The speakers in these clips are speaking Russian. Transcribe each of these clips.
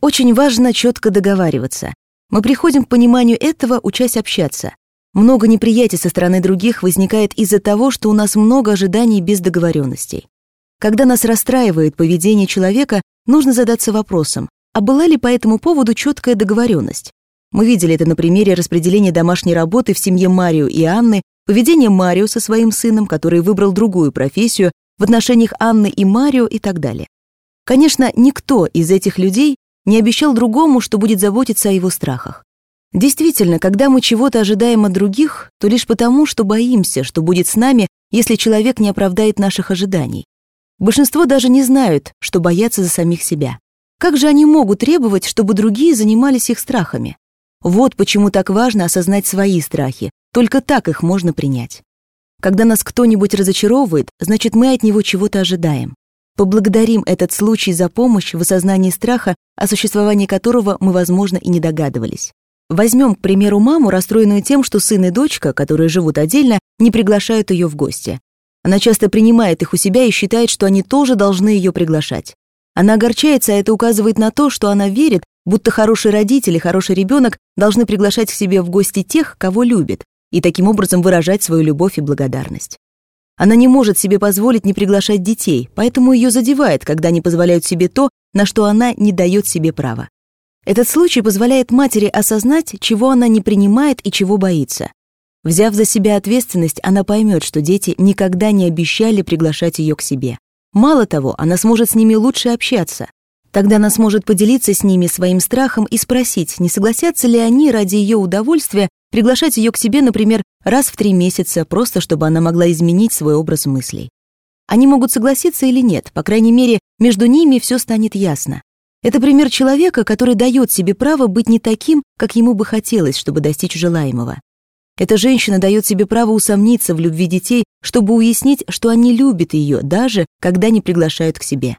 Очень важно четко договариваться. Мы приходим к пониманию этого, учась общаться. Много неприятий со стороны других возникает из-за того, что у нас много ожиданий без договоренностей. Когда нас расстраивает поведение человека, нужно задаться вопросом, а была ли по этому поводу четкая договоренность? Мы видели это на примере распределения домашней работы в семье Марио и Анны, поведения Марио со своим сыном, который выбрал другую профессию, в отношениях Анны и Марио и так далее. Конечно, никто из этих людей не обещал другому, что будет заботиться о его страхах. Действительно, когда мы чего-то ожидаем от других, то лишь потому, что боимся, что будет с нами, если человек не оправдает наших ожиданий. Большинство даже не знают, что боятся за самих себя. Как же они могут требовать, чтобы другие занимались их страхами? Вот почему так важно осознать свои страхи, только так их можно принять. Когда нас кто-нибудь разочаровывает, значит, мы от него чего-то ожидаем. Поблагодарим этот случай за помощь в осознании страха, о существовании которого мы, возможно, и не догадывались. Возьмем, к примеру, маму, расстроенную тем, что сын и дочка, которые живут отдельно, не приглашают ее в гости. Она часто принимает их у себя и считает, что они тоже должны ее приглашать. Она огорчается, а это указывает на то, что она верит, будто хороший родитель и хороший ребенок должны приглашать к себе в гости тех, кого любит, и таким образом выражать свою любовь и благодарность. Она не может себе позволить не приглашать детей, поэтому ее задевает, когда они позволяют себе то, на что она не дает себе права. Этот случай позволяет матери осознать, чего она не принимает и чего боится. Взяв за себя ответственность, она поймет, что дети никогда не обещали приглашать ее к себе. Мало того, она сможет с ними лучше общаться. Тогда она сможет поделиться с ними своим страхом и спросить, не согласятся ли они ради ее удовольствия приглашать ее к себе, например, раз в три месяца, просто чтобы она могла изменить свой образ мыслей. Они могут согласиться или нет, по крайней мере, между ними все станет ясно. Это пример человека, который дает себе право быть не таким, как ему бы хотелось, чтобы достичь желаемого. Эта женщина дает себе право усомниться в любви детей, чтобы уяснить, что они любят ее, даже когда не приглашают к себе.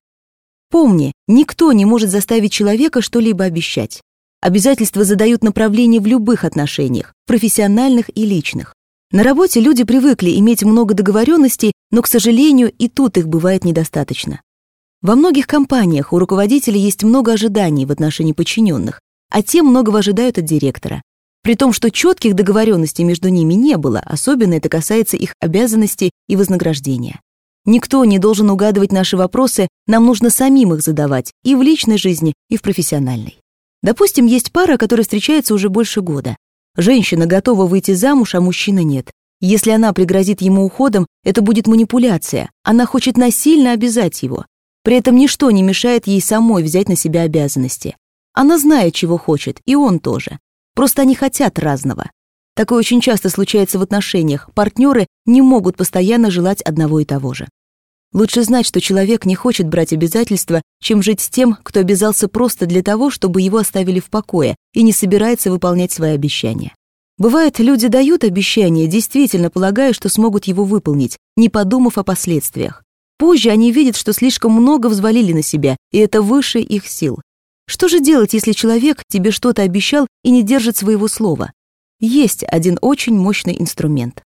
Помни, никто не может заставить человека что-либо обещать. Обязательства задают направление в любых отношениях, профессиональных и личных. На работе люди привыкли иметь много договоренностей, но, к сожалению, и тут их бывает недостаточно. Во многих компаниях у руководителей есть много ожиданий в отношении подчиненных, а те многого ожидают от директора. При том, что четких договоренностей между ними не было, особенно это касается их обязанностей и вознаграждения. Никто не должен угадывать наши вопросы, нам нужно самим их задавать и в личной жизни, и в профессиональной. Допустим, есть пара, которая встречается уже больше года. Женщина готова выйти замуж, а мужчина нет. Если она пригрозит ему уходом, это будет манипуляция. Она хочет насильно обязать его. При этом ничто не мешает ей самой взять на себя обязанности. Она знает, чего хочет, и он тоже. Просто они хотят разного. Такое очень часто случается в отношениях. Партнеры не могут постоянно желать одного и того же. Лучше знать, что человек не хочет брать обязательства, чем жить с тем, кто обязался просто для того, чтобы его оставили в покое и не собирается выполнять свои обещания. Бывает, люди дают обещание, действительно полагая, что смогут его выполнить, не подумав о последствиях. Позже они видят, что слишком много взвалили на себя, и это выше их сил. Что же делать, если человек тебе что-то обещал и не держит своего слова? Есть один очень мощный инструмент.